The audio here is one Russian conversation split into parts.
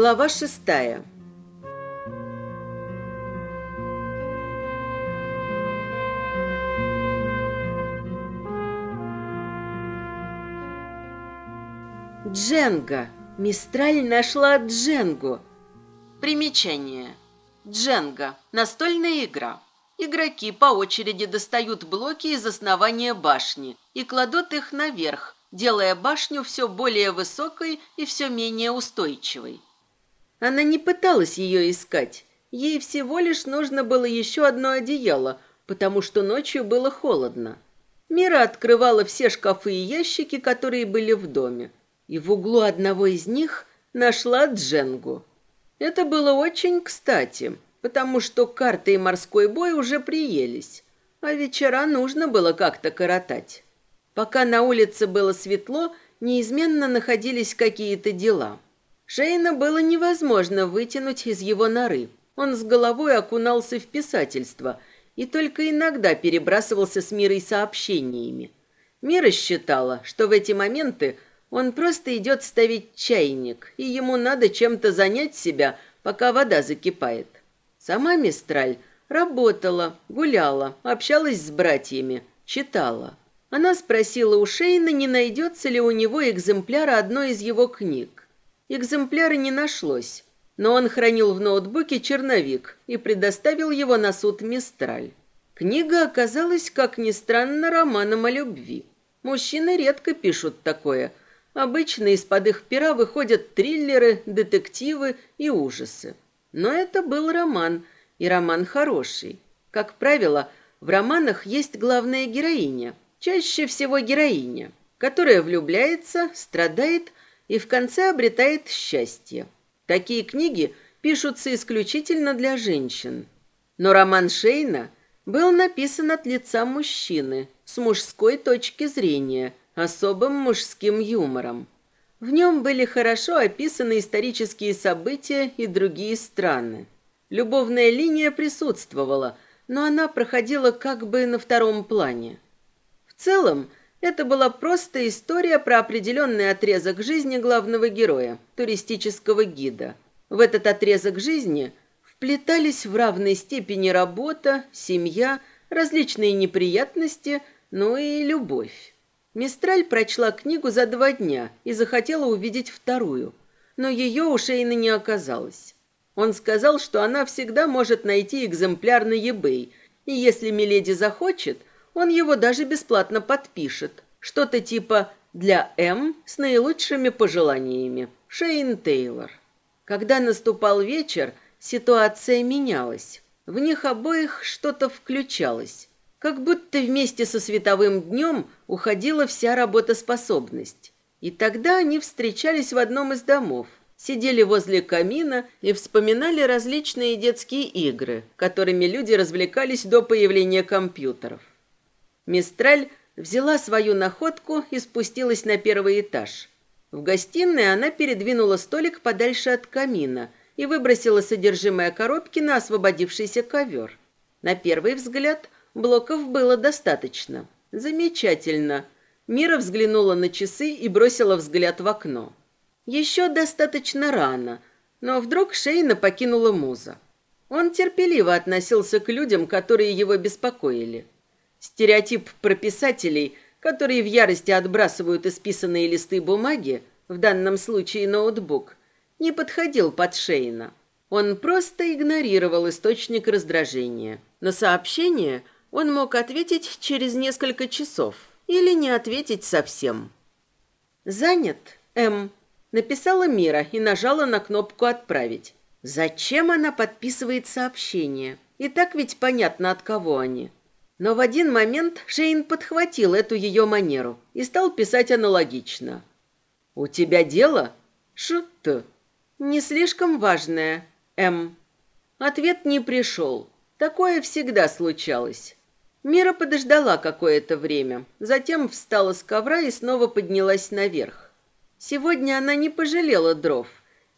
Глава шестая. Дженга. Мистраль нашла Дженгу. Примечание. Дженга. Настольная игра. Игроки по очереди достают блоки из основания башни и кладут их наверх, делая башню все более высокой и все менее устойчивой. Она не пыталась ее искать. Ей всего лишь нужно было еще одно одеяло, потому что ночью было холодно. Мира открывала все шкафы и ящики, которые были в доме, и в углу одного из них нашла Дженгу. Это было очень кстати, потому что карты и морской бой уже приелись, а вечера нужно было как-то коротать. Пока на улице было светло, неизменно находились какие-то дела. Шейна было невозможно вытянуть из его норы. Он с головой окунался в писательство и только иногда перебрасывался с Мирой сообщениями. Мира считала, что в эти моменты он просто идет ставить чайник, и ему надо чем-то занять себя, пока вода закипает. Сама Мистраль работала, гуляла, общалась с братьями, читала. Она спросила у Шейна, не найдется ли у него экземпляра одной из его книг. Экземпляра не нашлось, но он хранил в ноутбуке черновик и предоставил его на суд Мистраль. Книга оказалась, как ни странно, романом о любви. Мужчины редко пишут такое. Обычно из-под их пера выходят триллеры, детективы и ужасы. Но это был роман, и роман хороший. Как правило, в романах есть главная героиня – Чаще всего героиня, которая влюбляется, страдает и в конце обретает счастье. Такие книги пишутся исключительно для женщин. Но роман Шейна был написан от лица мужчины, с мужской точки зрения, особым мужским юмором. В нем были хорошо описаны исторические события и другие страны. Любовная линия присутствовала, но она проходила как бы на втором плане – в целом, это была просто история про определенный отрезок жизни главного героя, туристического гида. В этот отрезок жизни вплетались в равной степени работа, семья, различные неприятности, ну и любовь. Мистраль прочла книгу за два дня и захотела увидеть вторую, но ее у Шейна не оказалось. Он сказал, что она всегда может найти экземпляр на eBay, и если Миледи захочет – он его даже бесплатно подпишет. Что-то типа «Для М с наилучшими пожеланиями. Шейн Тейлор». Когда наступал вечер, ситуация менялась. В них обоих что-то включалось. Как будто вместе со световым днем уходила вся работоспособность. И тогда они встречались в одном из домов, сидели возле камина и вспоминали различные детские игры, которыми люди развлекались до появления компьютеров. Мистраль взяла свою находку и спустилась на первый этаж. В гостиной она передвинула столик подальше от камина и выбросила содержимое коробки на освободившийся ковер. На первый взгляд блоков было достаточно. Замечательно. Мира взглянула на часы и бросила взгляд в окно. Еще достаточно рано, но вдруг Шейна покинула муза. Он терпеливо относился к людям, которые его беспокоили. Стереотип про писателей, которые в ярости отбрасывают исписанные листы бумаги, в данном случае ноутбук, не подходил под Шейна. Он просто игнорировал источник раздражения. На сообщение он мог ответить через несколько часов или не ответить совсем. «Занят, М», написала Мира и нажала на кнопку «Отправить». Зачем она подписывает сообщение? И так ведь понятно, от кого они. Но в один момент Шейн подхватил эту ее манеру и стал писать аналогично. «У тебя дело?» «Ш-т». «Не слишком важное, М». Ответ не пришел. Такое всегда случалось. Мира подождала какое-то время, затем встала с ковра и снова поднялась наверх. Сегодня она не пожалела дров.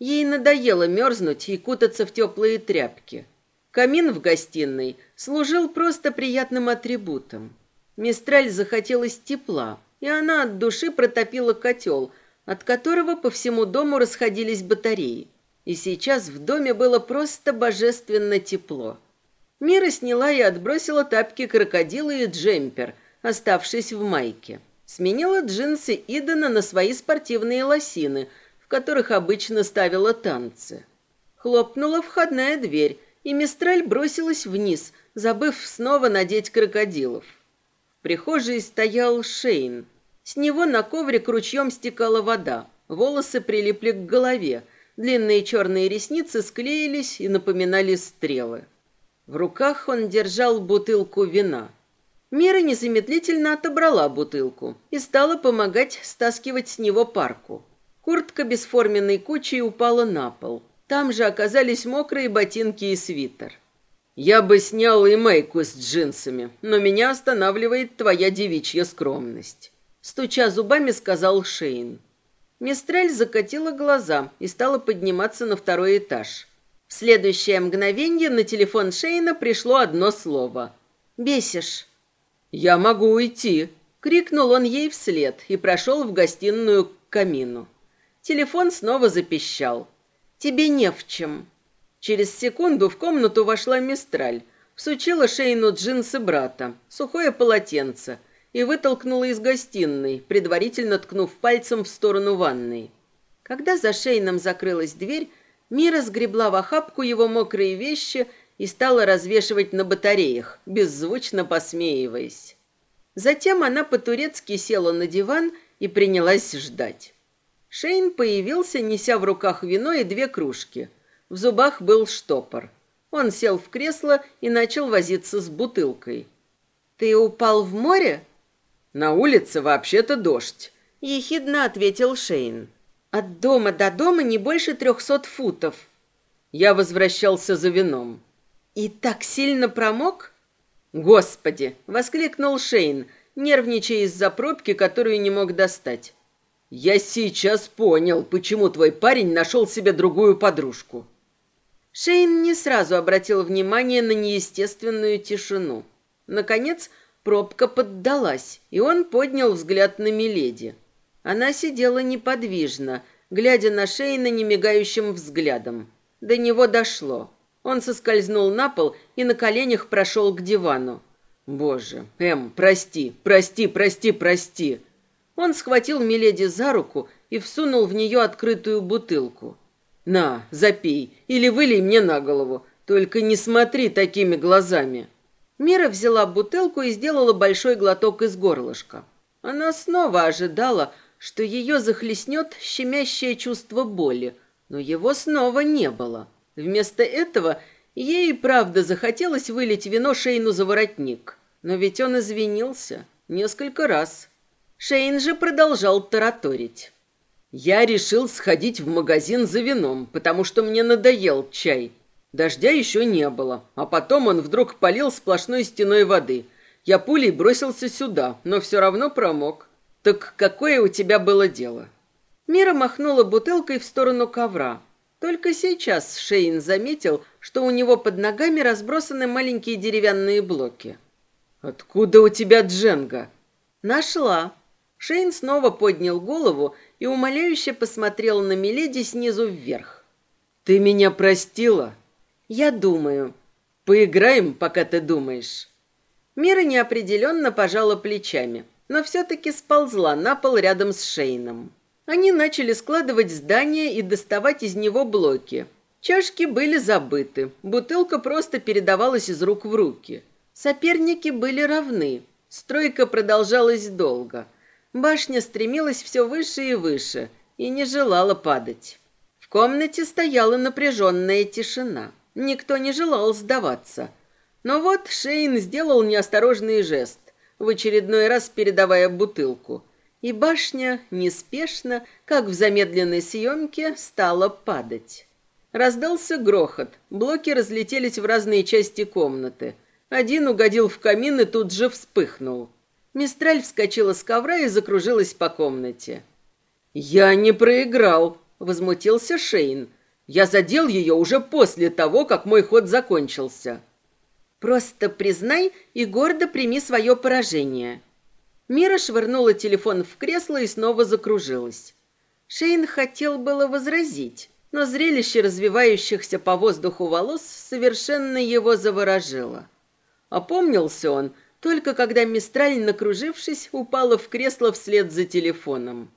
Ей надоело мерзнуть и кутаться в теплые тряпки. Камин в гостиной служил просто приятным атрибутом. Мистраль захотелось тепла, и она от души протопила котел, от которого по всему дому расходились батареи. И сейчас в доме было просто божественно тепло. Мира сняла и отбросила тапки крокодила и джемпер, оставшись в майке. Сменила джинсы Идена на свои спортивные лосины, в которых обычно ставила танцы. Хлопнула входная дверь, и Мистраль бросилась вниз, забыв снова надеть крокодилов. В прихожей стоял Шейн. С него на коврик ручьем стекала вода, волосы прилипли к голове, длинные черные ресницы склеились и напоминали стрелы. В руках он держал бутылку вина. Мира незамедлительно отобрала бутылку и стала помогать стаскивать с него парку. Куртка бесформенной кучей упала на пол. Там же оказались мокрые ботинки и свитер. «Я бы снял и майку с джинсами, но меня останавливает твоя девичья скромность», стуча зубами, сказал Шейн. Мистрель закатила глаза и стала подниматься на второй этаж. В следующее мгновение на телефон Шейна пришло одно слово. «Бесишь». «Я могу уйти», — крикнул он ей вслед и прошел в гостиную к камину. Телефон снова запищал. «Тебе не в чем». Через секунду в комнату вошла Мистраль, всучила Шейну джинсы брата, сухое полотенце и вытолкнула из гостиной, предварительно ткнув пальцем в сторону ванной. Когда за Шейном закрылась дверь, Мира сгребла в охапку его мокрые вещи и стала развешивать на батареях, беззвучно посмеиваясь. Затем она по-турецки села на диван и принялась ждать. Шейн появился, неся в руках вино и две кружки. В зубах был штопор. Он сел в кресло и начал возиться с бутылкой. «Ты упал в море?» «На улице вообще-то дождь», — ехидно ответил Шейн. От дома до дома не больше трехсот футов. Я возвращался за вином. И так сильно промок? Господи, воскликнул Шейн, нервничая из-за пробки, которую не мог достать. Я сейчас понял, почему твой парень нашел себе другую подружку. Шейн не сразу обратил внимание на неестественную тишину. Наконец, пробка поддалась, и он поднял взгляд на Миледи. Она сидела неподвижно, глядя на Шейна немигающим взглядом. До него дошло. Он соскользнул на пол и на коленях прошел к дивану. «Боже, Эм, прости, прости, прости, прости!» Он схватил Миледи за руку и всунул в нее открытую бутылку. «На, запей, или вылей мне на голову, только не смотри такими глазами!» Мира взяла бутылку и сделала большой глоток из горлышка. Она снова ожидала, что ее захлестнет щемящее чувство боли, но его снова не было. Вместо этого ей правда захотелось вылить вино Шейну за воротник. Но ведь он извинился несколько раз. Шейн же продолжал тараторить. «Я решил сходить в магазин за вином, потому что мне надоел чай. Дождя еще не было, а потом он вдруг полил сплошной стеной воды. Я пулей бросился сюда, но все равно промок. «Так какое у тебя было дело?» Мира махнула бутылкой в сторону ковра. Только сейчас Шейн заметил, что у него под ногами разбросаны маленькие деревянные блоки. «Откуда у тебя дженга?» «Нашла». Шейн снова поднял голову и умоляюще посмотрел на Миледи снизу вверх. «Ты меня простила?» «Я думаю». «Поиграем, пока ты думаешь». Мира неопределенно пожала плечами но все-таки сползла на пол рядом с Шейном. Они начали складывать здание и доставать из него блоки. Чашки были забыты, бутылка просто передавалась из рук в руки. Соперники были равны. Стройка продолжалась долго. Башня стремилась все выше и выше и не желала падать. В комнате стояла напряженная тишина. Никто не желал сдаваться. Но вот Шейн сделал неосторожный жест в очередной раз передавая бутылку. И башня неспешно, как в замедленной съемке, стала падать. Раздался грохот. Блоки разлетелись в разные части комнаты. Один угодил в камин и тут же вспыхнул. Мистраль вскочила с ковра и закружилась по комнате. «Я не проиграл», — возмутился Шейн. «Я задел ее уже после того, как мой ход закончился». Просто признай и гордо прими свое поражение. Мира швырнула телефон в кресло и снова закружилась. Шейн хотел было возразить, но зрелище развивающихся по воздуху волос совершенно его заворожило. Опомнился он только когда Мистраль, накружившись, упала в кресло вслед за телефоном.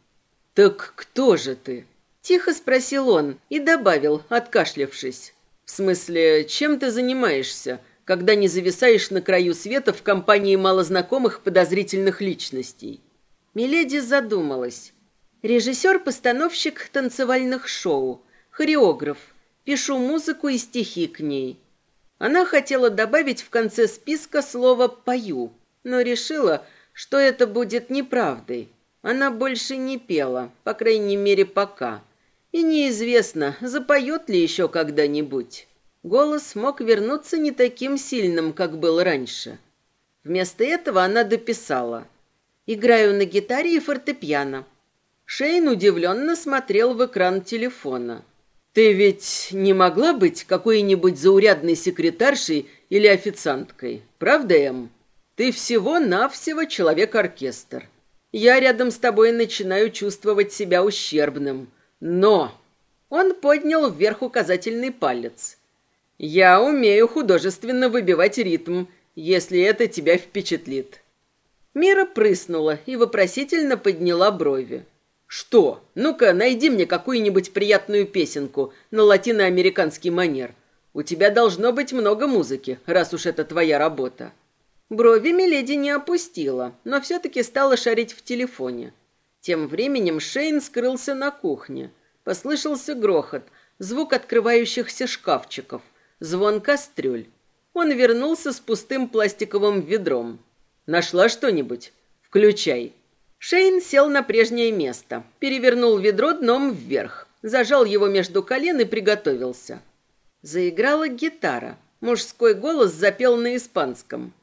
«Так кто же ты?» – тихо спросил он и добавил, откашлявшись. «В смысле, чем ты занимаешься, когда не зависаешь на краю света в компании малознакомых подозрительных личностей?» Миледи задумалась. Режиссер-постановщик танцевальных шоу, хореограф. Пишу музыку и стихи к ней. Она хотела добавить в конце списка слово «пою», но решила, что это будет неправдой. Она больше не пела, по крайней мере, пока. И неизвестно, запоет ли еще когда-нибудь. Голос мог вернуться не таким сильным, как был раньше. Вместо этого она дописала «Играю на гитаре и фортепиано». Шейн удивленно смотрел в экран телефона. Ты ведь не могла быть какой-нибудь заурядной секретаршей или официанткой, правда, Эм? Ты всего-навсего человек-оркестр. Я рядом с тобой начинаю чувствовать себя ущербным. Но...» Он поднял вверх указательный палец. «Я умею художественно выбивать ритм, если это тебя впечатлит». Мира прыснула и вопросительно подняла брови. «Что? Ну-ка, найди мне какую-нибудь приятную песенку на латиноамериканский манер. У тебя должно быть много музыки, раз уж это твоя работа». Брови Миледи не опустила, но все-таки стала шарить в телефоне. Тем временем Шейн скрылся на кухне. Послышался грохот, звук открывающихся шкафчиков, звон кастрюль. Он вернулся с пустым пластиковым ведром. «Нашла что-нибудь? Включай». Шейн сел на прежнее место, перевернул ведро дном вверх, зажал его между колен и приготовился. Заиграла гитара. Мужской голос запел на испанском.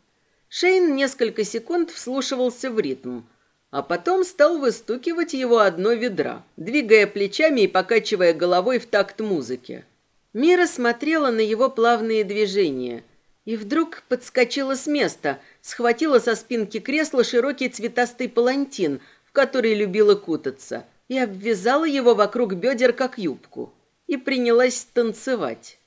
Шейн несколько секунд вслушивался в ритм, а потом стал выстукивать его одно ведра, двигая плечами и покачивая головой в такт музыки. Мира смотрела на его плавные движения и вдруг подскочила с места – схватила со спинки кресла широкий цветастый палантин, в который любила кутаться, и обвязала его вокруг бедер, как юбку, и принялась танцевать.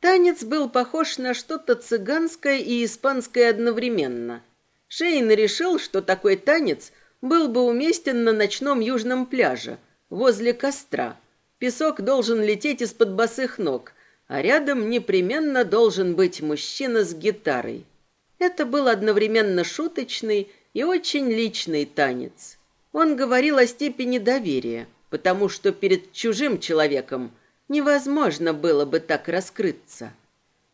Танец был похож на что-то цыганское и испанское одновременно. Шейн решил, что такой танец был бы уместен на ночном южном пляже, возле костра. Песок должен лететь из-под босых ног, а рядом непременно должен быть мужчина с гитарой. Это был одновременно шуточный и очень личный танец. Он говорил о степени доверия, потому что перед чужим человеком невозможно было бы так раскрыться.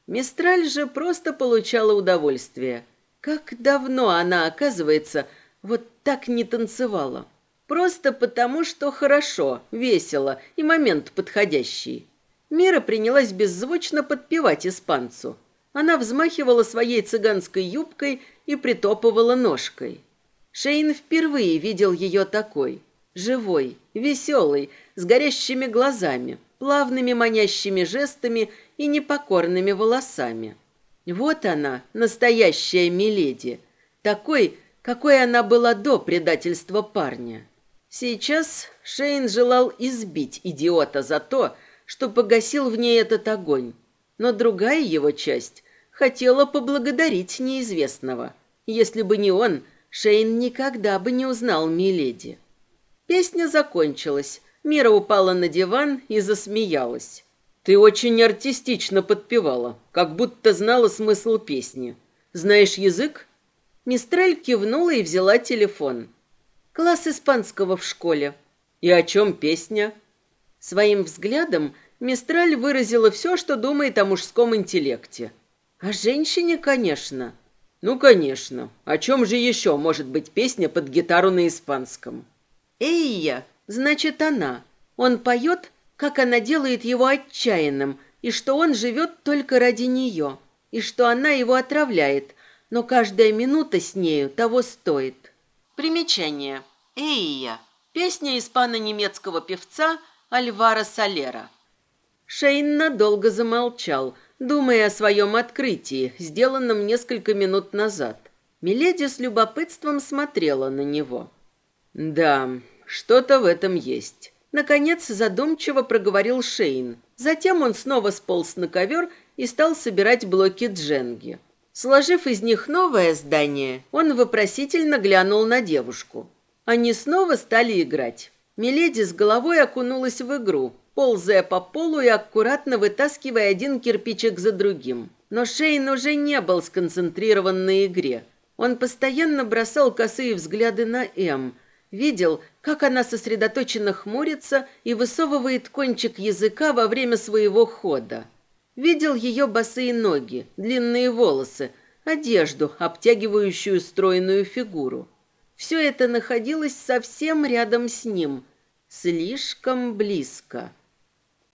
Мистраль же просто получала удовольствие. Как давно она, оказывается, вот так не танцевала. Просто потому, что хорошо, весело и момент подходящий. Мира принялась беззвучно подпевать испанцу – она взмахивала своей цыганской юбкой и притопывала ножкой. Шейн впервые видел ее такой. Живой, веселой, с горящими глазами, плавными манящими жестами и непокорными волосами. Вот она, настоящая Миледи, такой, какой она была до предательства парня. Сейчас Шейн желал избить идиота за то, что погасил в ней этот огонь. Но другая его часть хотела поблагодарить неизвестного. Если бы не он, Шейн никогда бы не узнал Миледи. Песня закончилась. Мира упала на диван и засмеялась. «Ты очень артистично подпевала, как будто знала смысл песни. Знаешь язык?» Мистрель кивнула и взяла телефон. «Класс испанского в школе». «И о чем песня?» Своим взглядом Мистраль выразила все, что думает о мужском интеллекте – о женщине, конечно. Ну, конечно. О чем же еще может быть песня под гитару на испанском? Эйя, значит, она. Он поет, как она делает его отчаянным, и что он живет только ради нее, и что она его отравляет, но каждая минута с нею того стоит. Примечание. Эйя. Песня испано-немецкого певца Альвара Солера. Шейн надолго замолчал – думая о своем открытии, сделанном несколько минут назад. Миледи с любопытством смотрела на него. «Да, что-то в этом есть. Наконец задумчиво проговорил Шейн. Затем он снова сполз на ковер и стал собирать блоки дженги. Сложив из них новое здание, он вопросительно глянул на девушку. Они снова стали играть. Миледи с головой окунулась в игру, ползая по полу и аккуратно вытаскивая один кирпичик за другим. Но Шейн уже не был сконцентрирован на игре. Он постоянно бросал косые взгляды на М, видел, как она сосредоточенно хмурится и высовывает кончик языка во время своего хода. Видел ее босые ноги, длинные волосы, одежду, обтягивающую стройную фигуру. Все это находилось совсем рядом с ним, слишком близко –